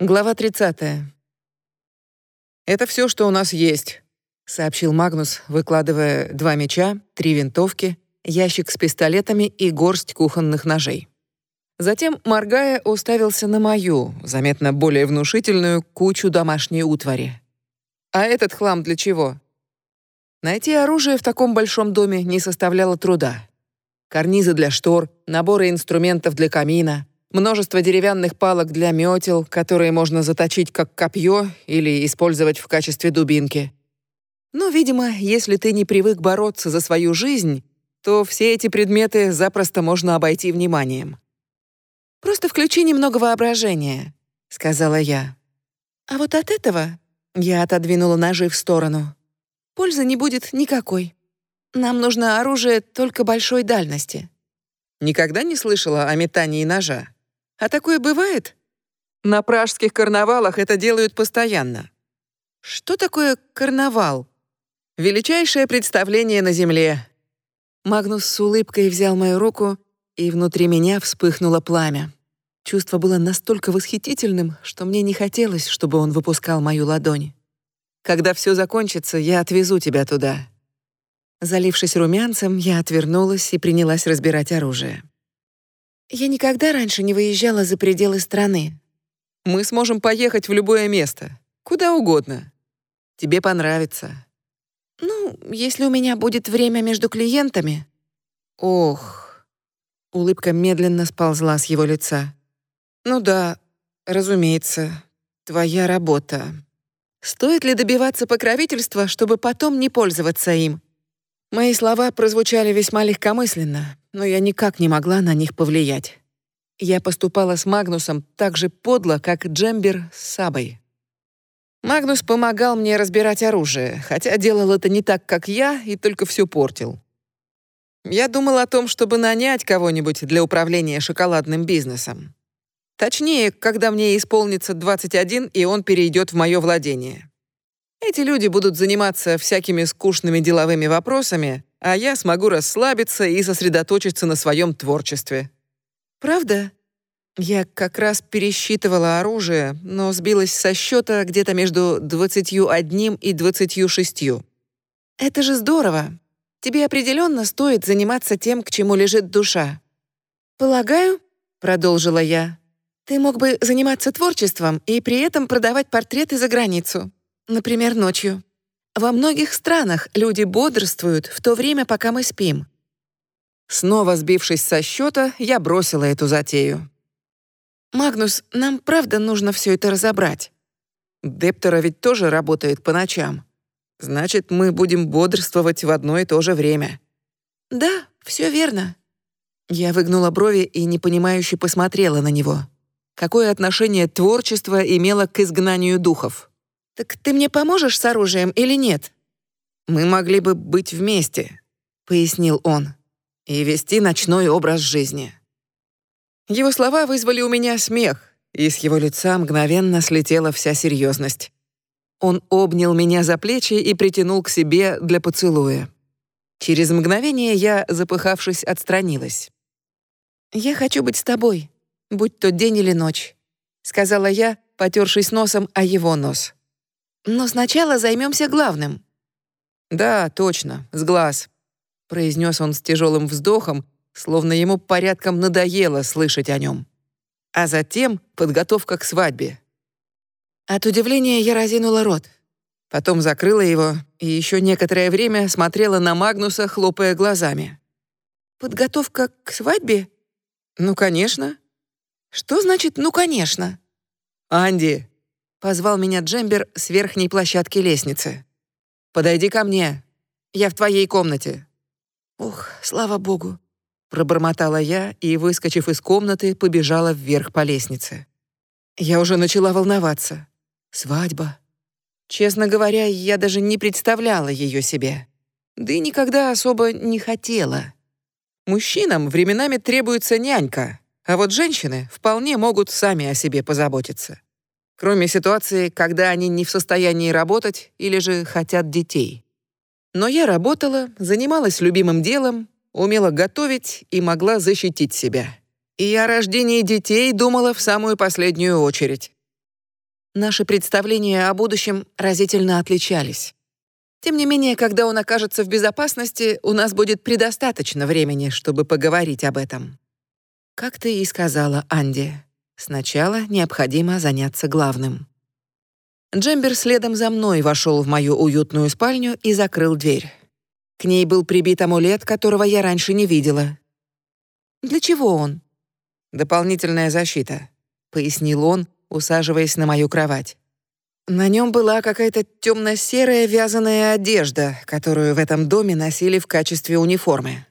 Глава 30. «Это все, что у нас есть», — сообщил Магнус, выкладывая два меча, три винтовки, ящик с пистолетами и горсть кухонных ножей. Затем, моргая, уставился на мою, заметно более внушительную, кучу домашней утвари. «А этот хлам для чего?» Найти оружие в таком большом доме не составляло труда. Карнизы для штор, наборы инструментов для камина, множество деревянных палок для метел, которые можно заточить как копье или использовать в качестве дубинки. Но, видимо, если ты не привык бороться за свою жизнь, то все эти предметы запросто можно обойти вниманием. «Просто включи немного воображения», — сказала я. «А вот от этого...» — я отодвинула ножи в сторону. «Пользы не будет никакой. Нам нужно оружие только большой дальности». Никогда не слышала о метании ножа. А такое бывает? На пражских карнавалах это делают постоянно. Что такое карнавал? Величайшее представление на земле. Магнус с улыбкой взял мою руку, и внутри меня вспыхнуло пламя. Чувство было настолько восхитительным, что мне не хотелось, чтобы он выпускал мою ладонь. Когда все закончится, я отвезу тебя туда. Залившись румянцем, я отвернулась и принялась разбирать оружие. Я никогда раньше не выезжала за пределы страны. Мы сможем поехать в любое место, куда угодно. Тебе понравится. Ну, если у меня будет время между клиентами. Ох. Улыбка медленно сползла с его лица. Ну да, разумеется, твоя работа. Стоит ли добиваться покровительства, чтобы потом не пользоваться им? Мои слова прозвучали весьма легкомысленно, но я никак не могла на них повлиять. Я поступала с Магнусом так же подло, как Джембер с Сабой. Магнус помогал мне разбирать оружие, хотя делал это не так, как я, и только все портил. Я думал о том, чтобы нанять кого-нибудь для управления шоколадным бизнесом. Точнее, когда мне исполнится 21, и он перейдет в мое владение. Эти люди будут заниматься всякими скучными деловыми вопросами, а я смогу расслабиться и сосредоточиться на своем творчестве. Правда? Я как раз пересчитывала оружие, но сбилась со счета где-то между 21 и 26. Это же здорово. Тебе определенно стоит заниматься тем, к чему лежит душа. Полагаю, продолжила я, ты мог бы заниматься творчеством и при этом продавать портреты за границу. Например, ночью. Во многих странах люди бодрствуют в то время, пока мы спим. Снова сбившись со счета, я бросила эту затею. «Магнус, нам правда нужно все это разобрать. Дептера ведь тоже работает по ночам. Значит, мы будем бодрствовать в одно и то же время». «Да, все верно». Я выгнула брови и непонимающе посмотрела на него. Какое отношение творчество имело к изгнанию духов? «Так ты мне поможешь с оружием или нет?» «Мы могли бы быть вместе», — пояснил он, «и вести ночной образ жизни». Его слова вызвали у меня смех, и с его лица мгновенно слетела вся серьезность. Он обнял меня за плечи и притянул к себе для поцелуя. Через мгновение я, запыхавшись, отстранилась. «Я хочу быть с тобой, будь то день или ночь», — сказала я, потершись носом о его нос. Но сначала займемся главным». «Да, точно, с глаз», — произнес он с тяжелым вздохом, словно ему порядком надоело слышать о нем. А затем подготовка к свадьбе. От удивления я разинула рот. Потом закрыла его и еще некоторое время смотрела на Магнуса, хлопая глазами. «Подготовка к свадьбе? Ну, конечно». «Что значит «ну, конечно»?» «Анди, Позвал меня Джембер с верхней площадки лестницы. «Подойди ко мне. Я в твоей комнате». «Ух, слава богу», — пробормотала я и, выскочив из комнаты, побежала вверх по лестнице. Я уже начала волноваться. Свадьба. Честно говоря, я даже не представляла ее себе. Да и никогда особо не хотела. Мужчинам временами требуется нянька, а вот женщины вполне могут сами о себе позаботиться кроме ситуации, когда они не в состоянии работать или же хотят детей. Но я работала, занималась любимым делом, умела готовить и могла защитить себя. И о рождении детей думала в самую последнюю очередь. наши представления о будущем разительно отличались. Тем не менее, когда он окажется в безопасности, у нас будет предостаточно времени, чтобы поговорить об этом. Как ты и сказала, Анди, сначала необходимо заняться главным. Джембер следом за мной вошел в мою уютную спальню и закрыл дверь. К ней был прибит амулет, которого я раньше не видела. Для чего он? Дополнительная защита, пояснил он, усаживаясь на мою кровать. На нем была какая-то темно-серая вязаная одежда, которую в этом доме носили в качестве униформы.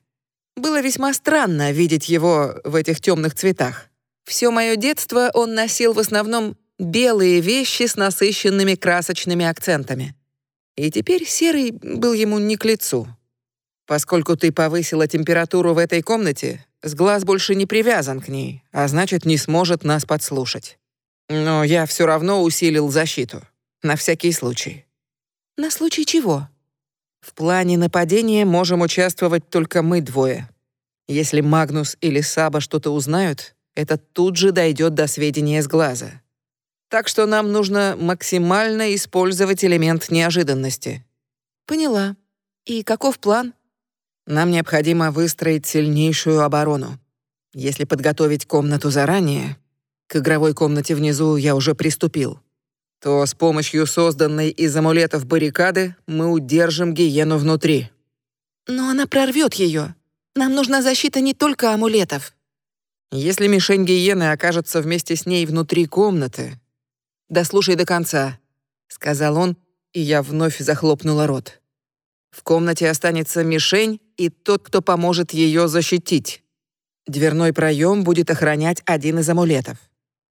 Было весьма странно видеть его в этих темных цветах. Все мое детство он носил в основном белые вещи с насыщенными красочными акцентами. И теперь серый был ему не к лицу. Поскольку ты повысила температуру в этой комнате, с глаз больше не привязан к ней, а значит, не сможет нас подслушать. Но я все равно усилил защиту. На всякий случай. На случай чего? В плане нападения можем участвовать только мы двое. Если Магнус или Саба что-то узнают, это тут же дойдет до сведения с глаза. Так что нам нужно максимально использовать элемент неожиданности. Поняла. И каков план? Нам необходимо выстроить сильнейшую оборону. Если подготовить комнату заранее, к игровой комнате внизу я уже приступил, то с помощью созданной из амулетов баррикады мы удержим гиену внутри. Но она прорвет ее. Нам нужна защита не только амулетов. Если мишень гиены окажется вместе с ней внутри комнаты... «Дослушай до конца», — сказал он, и я вновь захлопнула рот. «В комнате останется мишень и тот, кто поможет ее защитить. Дверной проем будет охранять один из амулетов.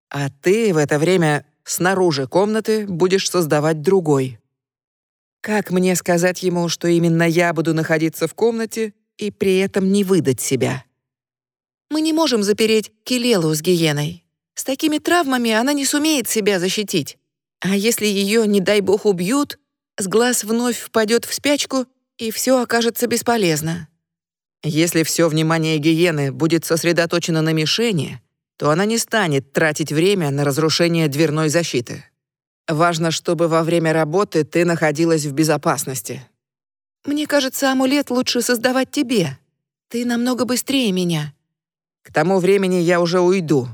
А ты в это время снаружи комнаты будешь создавать другой. Как мне сказать ему, что именно я буду находиться в комнате и при этом не выдать себя? Мы не можем запереть Келелу с гиеной. С такими травмами она не сумеет себя защитить. А если ее, не дай бог, убьют, с глаз вновь впадет в спячку, и все окажется бесполезно. Если все внимание гиены будет сосредоточено на мишени, то она не станет тратить время на разрушение дверной защиты. Важно, чтобы во время работы ты находилась в безопасности. Мне кажется, амулет лучше создавать тебе. Ты намного быстрее меня. К тому времени я уже уйду.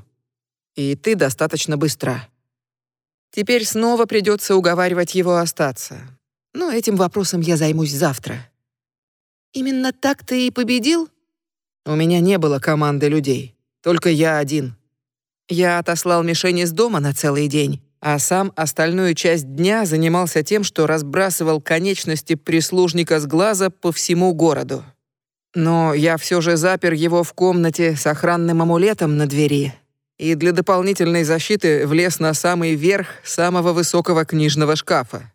И ты достаточно быстра. Теперь снова придется уговаривать его остаться. Но этим вопросом я займусь завтра. Именно так ты и победил? У меня не было команды людей. Только я один. Я отослал мишени из дома на целый день, а сам остальную часть дня занимался тем, что разбрасывал конечности прислужника с глаза по всему городу. Но я все же запер его в комнате с охранным амулетом на двери и для дополнительной защиты влез на самый верх самого высокого книжного шкафа.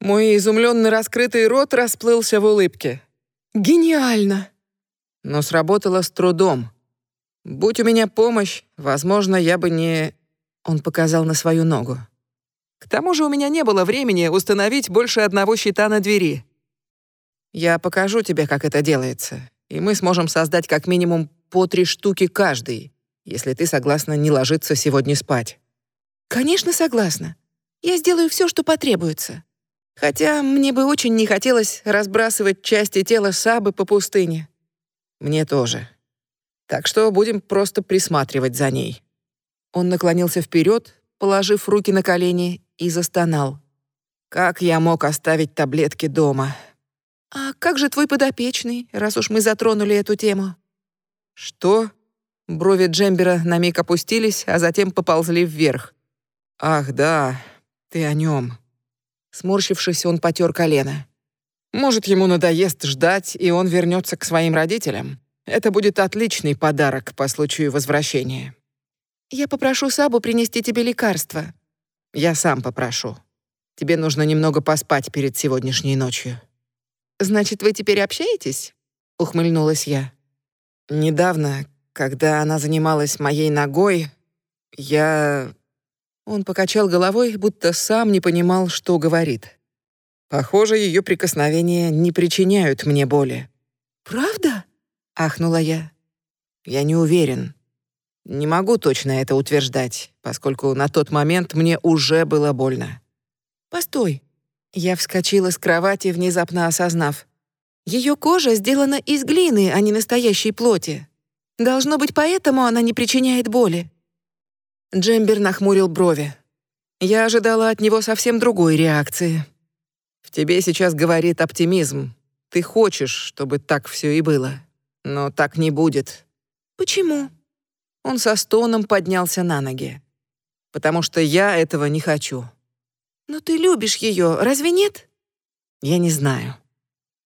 Мой изумленно раскрытый рот расплылся в улыбке. «Гениально!» Но сработало с трудом. Будь у меня помощь, возможно, я бы не... Он показал на свою ногу. К тому же у меня не было времени установить больше одного щита на двери. Я покажу тебе, как это делается, и мы сможем создать как минимум по три штуки каждый, если ты согласна не ложиться сегодня спать. Конечно, согласна. Я сделаю все, что потребуется. Хотя мне бы очень не хотелось разбрасывать части тела Сабы по пустыне. Мне тоже. Так что будем просто присматривать за ней». Он наклонился вперед, положив руки на колени, и застонал. «Как я мог оставить таблетки дома?» «А как же твой подопечный, раз уж мы затронули эту тему?» «Что?» Брови Джембера на миг опустились, а затем поползли вверх. «Ах, да, ты о нем. Сморщившись, он потер колено. «Может, ему надоест ждать, и он вернется к своим родителям?» Это будет отличный подарок по случаю возвращения. Я попрошу Сабу принести тебе лекарства. Я сам попрошу. Тебе нужно немного поспать перед сегодняшней ночью. Значит, вы теперь общаетесь? ухмыльнулась я. Недавно, когда она занималась моей ногой, я Он покачал головой, будто сам не понимал, что говорит. Похоже, ее прикосновения не причиняют мне боли. Правда? ахнула я. Я не уверен. Не могу точно это утверждать, поскольку на тот момент мне уже было больно. Постой. Я вскочила с кровати, внезапно осознав. Ее кожа сделана из глины, а не настоящей плоти. Должно быть, поэтому она не причиняет боли. Джембер нахмурил брови. Я ожидала от него совсем другой реакции. В тебе сейчас говорит оптимизм. Ты хочешь, чтобы так все и было. Но так не будет. Почему? Он со стоном поднялся на ноги. Потому что я этого не хочу. Но ты любишь ее, разве нет? Я не знаю.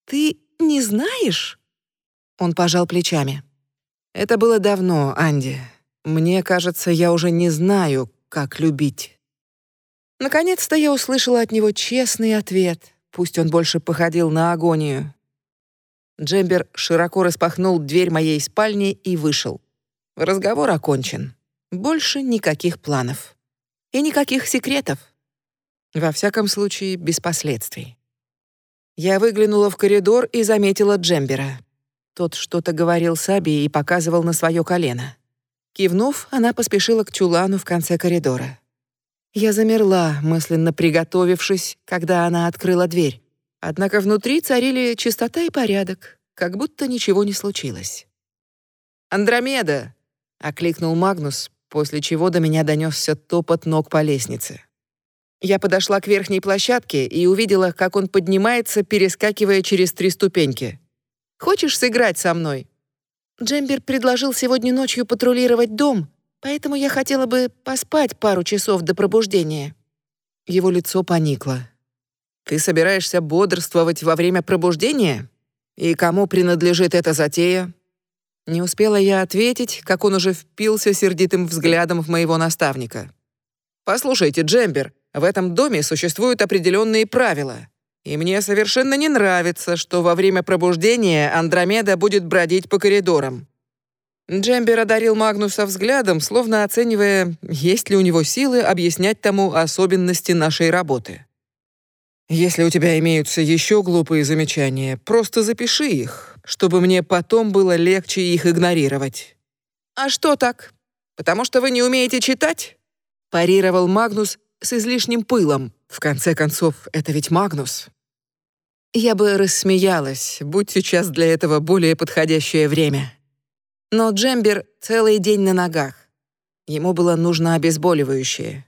Ты не знаешь? Он пожал плечами. Это было давно, Анди. Мне кажется, я уже не знаю, как любить. Наконец-то я услышала от него честный ответ, пусть он больше походил на агонию. Джембер широко распахнул дверь моей спальни и вышел. Разговор окончен. Больше никаких планов. И никаких секретов. Во всяком случае, без последствий. Я выглянула в коридор и заметила Джембера. Тот что-то говорил Саби и показывал на свое колено. Кивнув, она поспешила к чулану в конце коридора. Я замерла, мысленно приготовившись, когда она открыла дверь. Однако внутри царили чистота и порядок, как будто ничего не случилось. «Андромеда!» — окликнул Магнус, после чего до меня донесся топот ног по лестнице. Я подошла к верхней площадке и увидела, как он поднимается, перескакивая через три ступеньки. «Хочешь сыграть со мной?» Джембер предложил сегодня ночью патрулировать дом, поэтому я хотела бы поспать пару часов до пробуждения». Его лицо поникло. «Ты собираешься бодрствовать во время пробуждения? И кому принадлежит эта затея?» Не успела я ответить, как он уже впился сердитым взглядом в моего наставника. «Послушайте, Джембер, в этом доме существуют определенные правила. И мне совершенно не нравится, что во время пробуждения Андромеда будет бродить по коридорам. Джембер одарил Магнуса взглядом, словно оценивая, есть ли у него силы объяснять тому особенности нашей работы. «Если у тебя имеются еще глупые замечания, просто запиши их, чтобы мне потом было легче их игнорировать». «А что так? Потому что вы не умеете читать?» парировал Магнус с излишним пылом. В конце концов, это ведь Магнус. Я бы рассмеялась, будь сейчас для этого более подходящее время. Но Джембер целый день на ногах. Ему было нужно обезболивающее.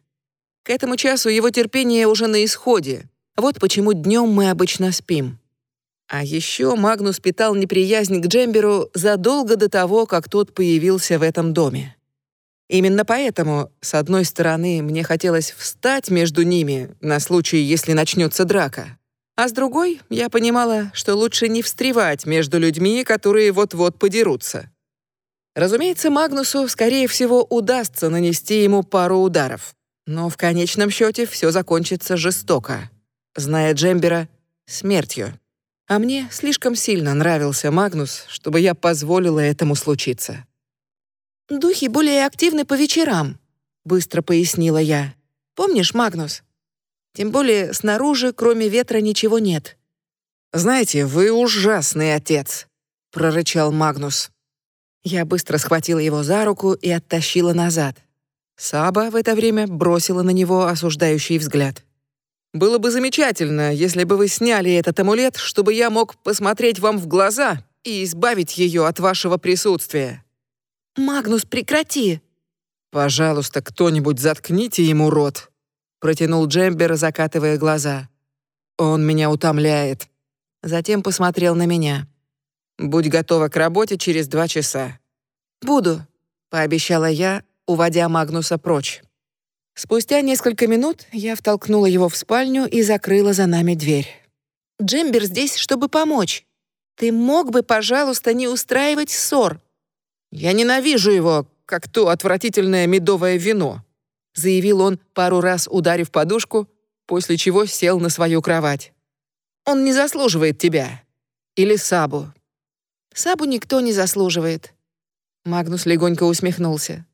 К этому часу его терпение уже на исходе. Вот почему днем мы обычно спим. А еще Магнус питал неприязнь к Джемберу задолго до того, как тот появился в этом доме. Именно поэтому, с одной стороны, мне хотелось встать между ними на случай, если начнется драка. А с другой, я понимала, что лучше не встревать между людьми, которые вот-вот подерутся. Разумеется, Магнусу, скорее всего, удастся нанести ему пару ударов. Но в конечном счете все закончится жестоко. Зная Джембера, смертью. А мне слишком сильно нравился Магнус, чтобы я позволила этому случиться. «Духи более активны по вечерам», — быстро пояснила я. «Помнишь, Магнус? Тем более снаружи, кроме ветра, ничего нет». «Знаете, вы ужасный отец», — прорычал Магнус. Я быстро схватила его за руку и оттащила назад. Саба в это время бросила на него осуждающий взгляд. «Было бы замечательно, если бы вы сняли этот амулет, чтобы я мог посмотреть вам в глаза и избавить ее от вашего присутствия». «Магнус, прекрати!» «Пожалуйста, кто-нибудь заткните ему рот!» Протянул Джембер, закатывая глаза. «Он меня утомляет». Затем посмотрел на меня. «Будь готова к работе через два часа». «Буду», — пообещала я, уводя Магнуса прочь. Спустя несколько минут я втолкнула его в спальню и закрыла за нами дверь. «Джембер здесь, чтобы помочь. Ты мог бы, пожалуйста, не устраивать ссор?» «Я ненавижу его, как то отвратительное медовое вино», заявил он, пару раз ударив подушку, после чего сел на свою кровать. «Он не заслуживает тебя. Или Сабу». «Сабу никто не заслуживает». Магнус легонько усмехнулся.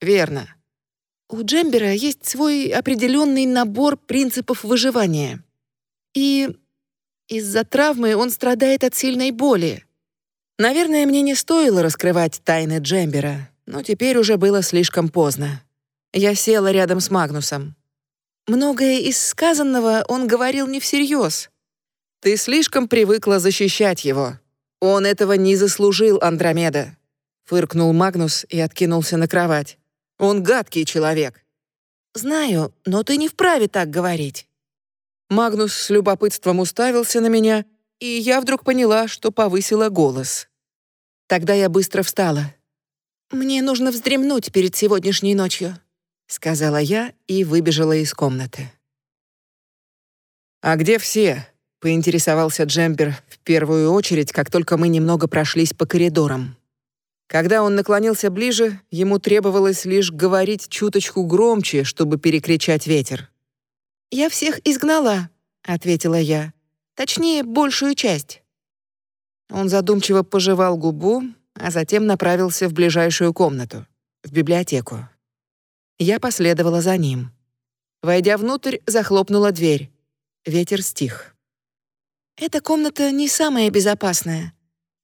«Верно. У Джембера есть свой определенный набор принципов выживания. И из-за травмы он страдает от сильной боли. Наверное, мне не стоило раскрывать тайны Джембера, Но теперь уже было слишком поздно. Я села рядом с Магнусом. Многое из сказанного он говорил не всерьез. Ты слишком привыкла защищать его. Он этого не заслужил, Андромеда. Фыркнул Магнус и откинулся на кровать. Он гадкий человек. Знаю, но ты не вправе так говорить. Магнус с любопытством уставился на меня, и я вдруг поняла, что повысила голос. Тогда я быстро встала. Мне нужно вздремнуть перед сегодняшней ночью, сказала я и выбежала из комнаты. А где все? поинтересовался Джемпер в первую очередь, как только мы немного прошлись по коридорам. Когда он наклонился ближе, ему требовалось лишь говорить чуточку громче, чтобы перекричать ветер. «Я всех изгнала», — ответила я. «Точнее, большую часть». Он задумчиво пожевал губу, а затем направился в ближайшую комнату, в библиотеку. Я последовала за ним. Войдя внутрь, захлопнула дверь. Ветер стих. Эта комната не самая безопасная.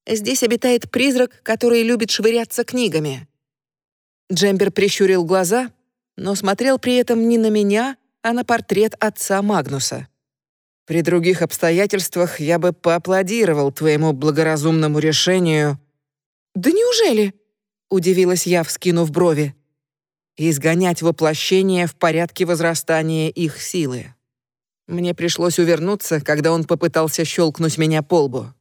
Здесь обитает призрак, который любит швыряться книгами. Джембер прищурил глаза, но смотрел при этом не на меня, а на портрет отца Магнуса. При других обстоятельствах я бы поаплодировал твоему благоразумному решению. Да неужели? удивилась я, вскинув брови. Изгонять воплощение в порядке возрастания их силы. Мне пришлось увернуться, когда он попытался щелкнуть меня по лбу.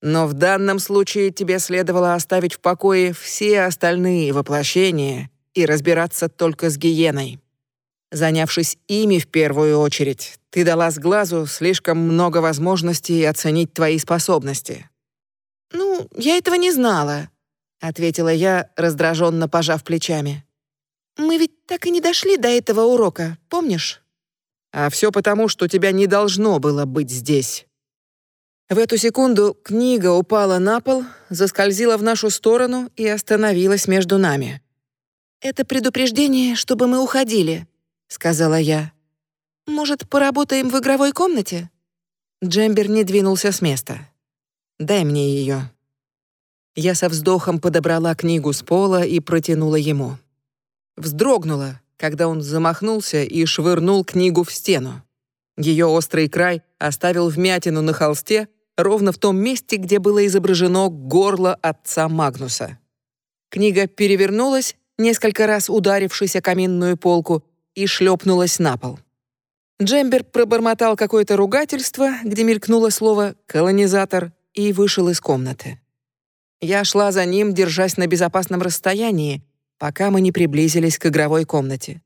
Но в данном случае тебе следовало оставить в покое все остальные воплощения и разбираться только с гиеной. Занявшись ими в первую очередь, ты дала с глазу слишком много возможностей оценить твои способности. Ну, я этого не знала, ответила я, раздраженно пожав плечами. Мы ведь так и не дошли до этого урока, помнишь? А все потому, что тебя не должно было быть здесь. В эту секунду книга упала на пол, заскользила в нашу сторону и остановилась между нами. «Это предупреждение, чтобы мы уходили», — сказала я. «Может, поработаем в игровой комнате?» Джембер не двинулся с места. «Дай мне ее». Я со вздохом подобрала книгу с пола и протянула ему. Вздрогнула, когда он замахнулся и швырнул книгу в стену. Ее острый край оставил вмятину на холсте ровно в том месте, где было изображено горло отца Магнуса. Книга перевернулась, несколько раз ударившись о каминную полку, и шлепнулась на пол. Джембер пробормотал какое-то ругательство, где мелькнуло слово «колонизатор», и вышел из комнаты. Я шла за ним, держась на безопасном расстоянии, пока мы не приблизились к игровой комнате.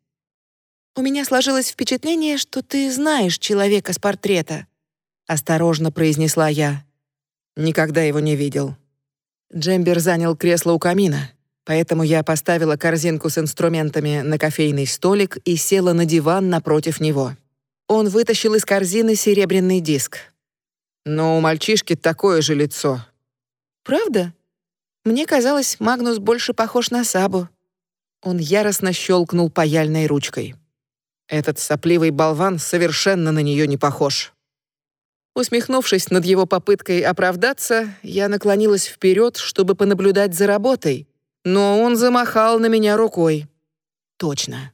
«У меня сложилось впечатление, что ты знаешь человека с портрета», — осторожно произнесла я. «Никогда его не видел». Джембер занял кресло у камина, поэтому я поставила корзинку с инструментами на кофейный столик и села на диван напротив него. Он вытащил из корзины серебряный диск. «Но у мальчишки такое же лицо». «Правда? Мне казалось, Магнус больше похож на Сабу». Он яростно щелкнул паяльной ручкой. Этот сопливый болван совершенно на нее не похож. Усмехнувшись над его попыткой оправдаться, я наклонилась вперед, чтобы понаблюдать за работой, но он замахал на меня рукой. Точно.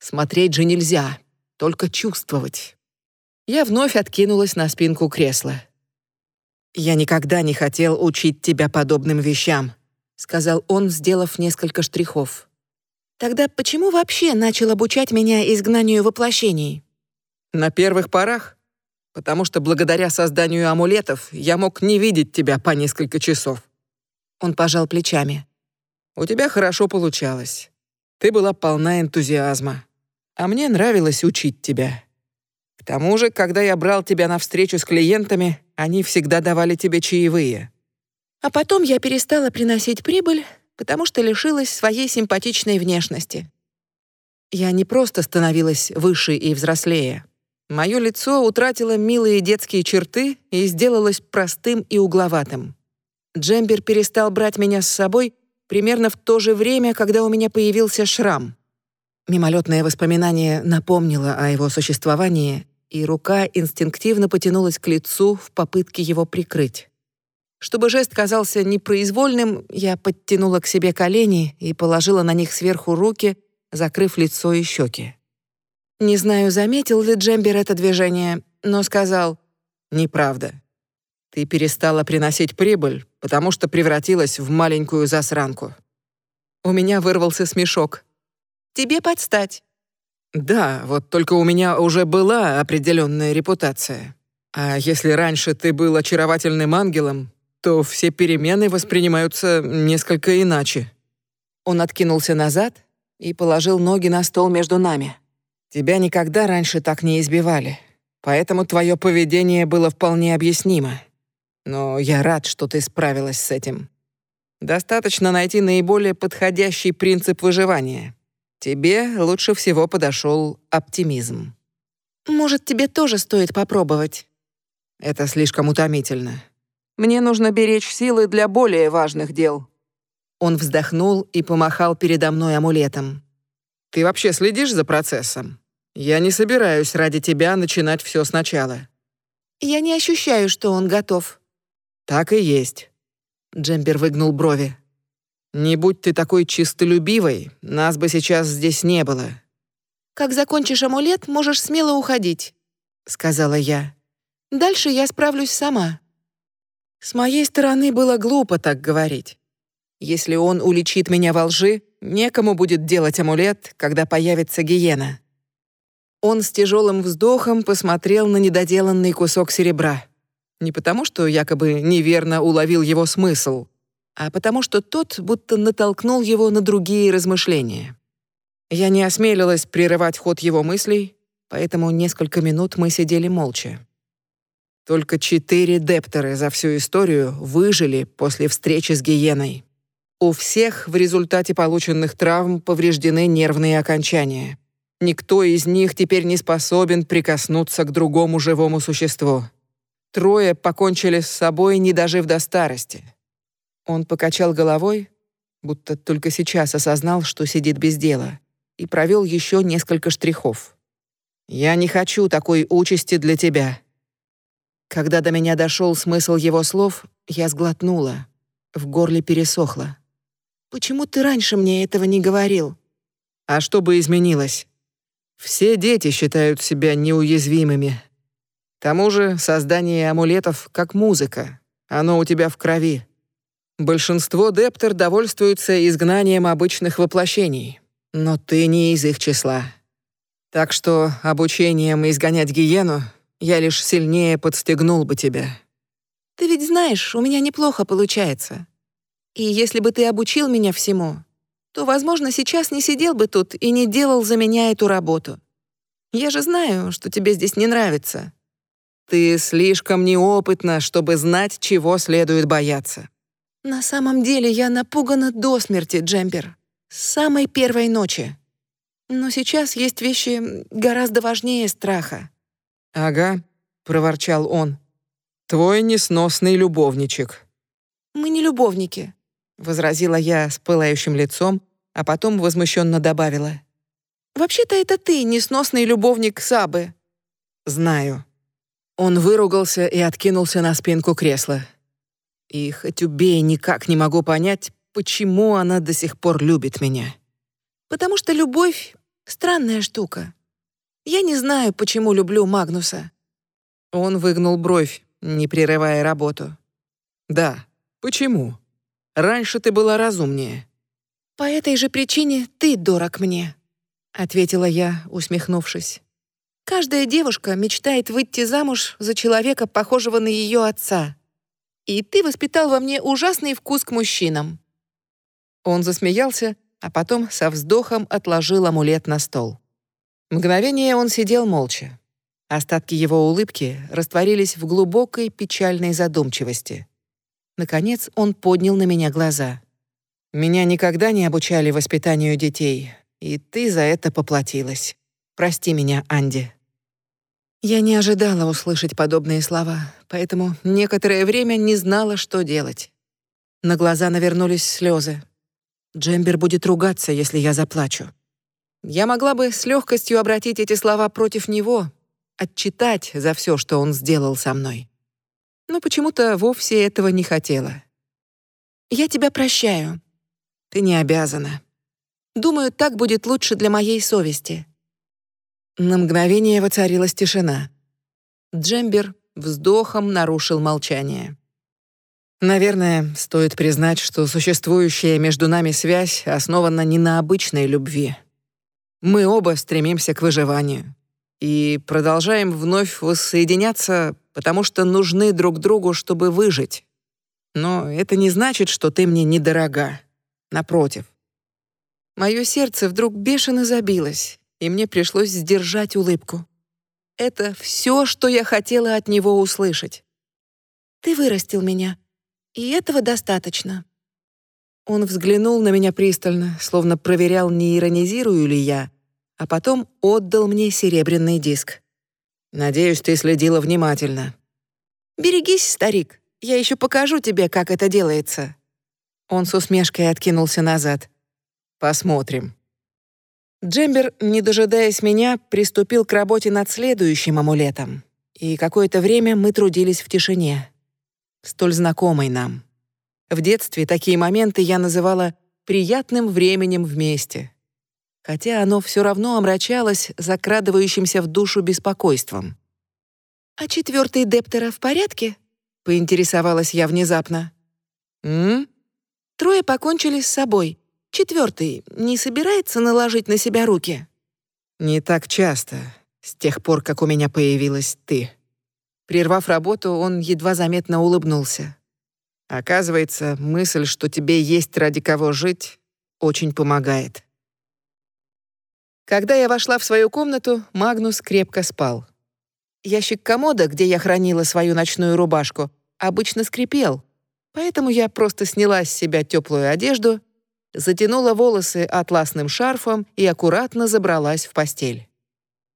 Смотреть же нельзя, только чувствовать. Я вновь откинулась на спинку кресла. Я никогда не хотел учить тебя подобным вещам, сказал он, сделав несколько штрихов. Тогда почему вообще начал обучать меня изгнанию воплощений? На первых порах, потому что благодаря созданию амулетов я мог не видеть тебя по несколько часов. Он пожал плечами. У тебя хорошо получалось. Ты была полна энтузиазма. А мне нравилось учить тебя. К тому же, когда я брал тебя на встречу с клиентами, они всегда давали тебе чаевые. А потом я перестала приносить прибыль, потому что лишилась своей симпатичной внешности. Я не просто становилась выше и взрослее. Мое лицо утратило милые детские черты и сделалось простым и угловатым. Джембер перестал брать меня с собой примерно в то же время, когда у меня появился шрам. Мимолетное воспоминание напомнило о его существовании, и рука инстинктивно потянулась к лицу в попытке его прикрыть. Чтобы жест казался непроизвольным, я подтянула к себе колени и положила на них сверху руки, закрыв лицо и щеки. Не знаю, заметил ли Джембер это движение, но сказал «Неправда. Ты перестала приносить прибыль, потому что превратилась в маленькую засранку». У меня вырвался смешок. «Тебе подстать». «Да, вот только у меня уже была определенная репутация. А если раньше ты был очаровательным ангелом, то все перемены воспринимаются несколько иначе». Он откинулся назад и положил ноги на стол между нами. «Тебя никогда раньше так не избивали, поэтому твое поведение было вполне объяснимо. Но я рад, что ты справилась с этим. Достаточно найти наиболее подходящий принцип выживания. Тебе лучше всего подошел оптимизм». «Может, тебе тоже стоит попробовать?» «Это слишком утомительно. Мне нужно беречь силы для более важных дел». Он вздохнул и помахал передо мной амулетом. «Ты вообще следишь за процессом? Я не собираюсь ради тебя начинать все сначала». «Я не ощущаю, что он готов». «Так и есть». Джембер выгнул брови. «Не будь ты такой чистолюбивой, нас бы сейчас здесь не было». «Как закончишь амулет, можешь смело уходить», — сказала я. «Дальше я справлюсь сама». С моей стороны было глупо так говорить. Если он уличит меня во лжи, некому будет делать амулет, когда появится гиена. Он с тяжелым вздохом посмотрел на недоделанный кусок серебра. Не потому, что якобы неверно уловил его смысл, а потому что тот будто натолкнул его на другие размышления. Я не осмелилась прерывать ход его мыслей, поэтому несколько минут мы сидели молча. Только четыре дептеры за всю историю выжили после встречи с гиеной. У всех в результате полученных травм повреждены нервные окончания. Никто из них теперь не способен прикоснуться к другому живому существу. Трое покончили с собой, не дожив до старости. Он покачал головой, будто только сейчас осознал, что сидит без дела, и провел еще несколько штрихов. «Я не хочу такой участи для тебя. Когда до меня дошел смысл его слов, я сглотнула. В горле пересохло. «Почему ты раньше мне этого не говорил?» «А что бы изменилось?» «Все дети считают себя неуязвимыми. К тому же создание амулетов как музыка. Оно у тебя в крови. Большинство дептер довольствуются изгнанием обычных воплощений, но ты не из их числа. Так что обучением изгонять гиену я лишь сильнее подстегнул бы тебя. Ты ведь знаешь, у меня неплохо получается. И если бы ты обучил меня всему, то, возможно, сейчас не сидел бы тут и не делал за меня эту работу. Я же знаю, что тебе здесь не нравится. Ты слишком неопытна, чтобы знать, чего следует бояться. На самом деле я напугана до смерти, Джемпер. С самой первой ночи. Но сейчас есть вещи гораздо важнее страха. «Ага», — проворчал он. «Твой несносный любовничек». «Мы не любовники», — возразила я с пылающим лицом, а потом возмущенно добавила. «Вообще-то это ты, несносный любовник Сабы». «Знаю». Он выругался и откинулся на спинку кресла. И хоть убей, никак не могу понять, почему она до сих пор любит меня. «Потому что любовь — странная штука. Я не знаю, почему люблю Магнуса». Он выгнул бровь, не прерывая работу. «Да, почему? Раньше ты была разумнее». «По этой же причине ты дорог мне», — ответила я, усмехнувшись. «Каждая девушка мечтает выйти замуж за человека, похожего на ее отца. И ты воспитал во мне ужасный вкус к мужчинам». Он засмеялся, а потом со вздохом отложил амулет на стол. Мгновение он сидел молча. Остатки его улыбки растворились в глубокой печальной задумчивости. Наконец он поднял на меня глаза. «Меня никогда не обучали воспитанию детей, и ты за это поплатилась. Прости меня, Анди». Я не ожидала услышать подобные слова, поэтому некоторое время не знала, что делать. На глаза навернулись слезы. Джембер будет ругаться, если я заплачу. Я могла бы с легкостью обратить эти слова против него, отчитать за все, что он сделал со мной. но почему-то вовсе этого не хотела. «Я тебя прощаю». «Ты не обязана». «Думаю, так будет лучше для моей совести». На мгновение воцарилась тишина. Джембер вздохом нарушил молчание. Наверное, стоит признать, что существующая между нами связь основана не на обычной любви. Мы оба стремимся к выживанию и продолжаем вновь воссоединяться, потому что нужны друг другу, чтобы выжить. Но это не значит, что ты мне недорога. Напротив. Мое сердце вдруг бешено забилось, и мне пришлось сдержать улыбку. Это все, что я хотела от него услышать. «Ты вырастил меня», и этого достаточно. Он взглянул на меня пристально, словно проверял, не иронизирую ли я, а потом отдал мне серебряный диск. Надеюсь, ты следила внимательно. Берегись, старик. Я еще покажу тебе, как это делается. Он с усмешкой откинулся назад. Посмотрим. Джембер, не дожидаясь меня, приступил к работе над следующим амулетом. И какое-то время мы трудились в тишине столь знакомой нам. В детстве такие моменты я называла приятным временем вместе, хотя оно все равно омрачалось закрадывающимся в душу беспокойством. «А четвертый Дептера в порядке?» — поинтересовалась я внезапно. «М?» «Трое покончили с собой. Четвертый не собирается наложить на себя руки?» «Не так часто, с тех пор, как у меня появилась ты». Прервав работу, он едва заметно улыбнулся. Оказывается, мысль, что тебе есть ради кого жить, очень помогает. Когда я вошла в свою комнату, Магнус крепко спал. Ящик комода, где я хранила свою ночную рубашку, обычно скрипел, поэтому я просто сняла с себя теплую одежду, затянула волосы атласным шарфом и аккуратно забралась в постель.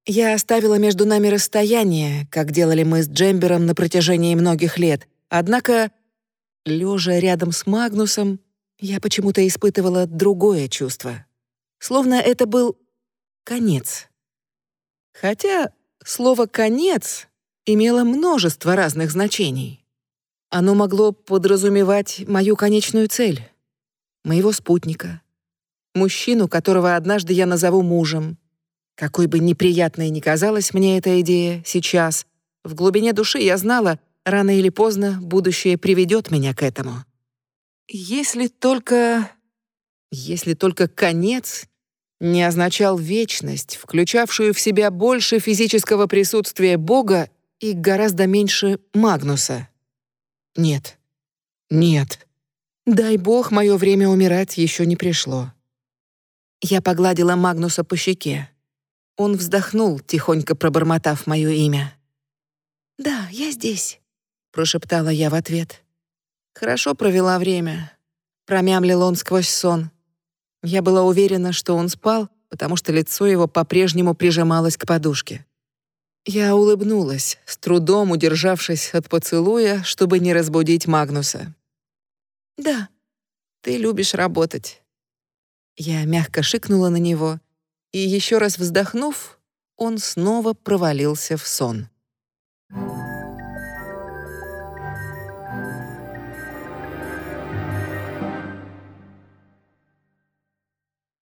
Я оставила между нами расстояние, как делали мы с Джембером на протяжении многих лет. Однако, лежа рядом с Магнусом, я почему-то испытывала другое чувство. Словно это был конец. Хотя слово «конец» имело множество разных значений. Оно могло подразумевать мою конечную цель, моего спутника, мужчину, которого однажды я назову мужем, какой бы неприятной ни казалась мне эта идея сейчас, в глубине души я знала, рано или поздно будущее приведет меня к этому. Если только... Если только конец не означал вечность, включавшую в себя больше физического присутствия Бога и гораздо меньше Магнуса. Нет. Нет. Дай бог, мое время умирать еще не пришло. Я погладила Магнуса по щеке. Он вздохнул, тихонько пробормотав мое имя. «Да, я здесь», — прошептала я в ответ. «Хорошо провела время», — промямлил он сквозь сон. Я была уверена, что он спал, потому что лицо его по-прежнему прижималось к подушке. Я улыбнулась, с трудом удержавшись от поцелуя, чтобы не разбудить Магнуса. «Да, ты любишь работать». Я мягко шикнула на него, и еще раз вздохнув, он снова провалился в сон.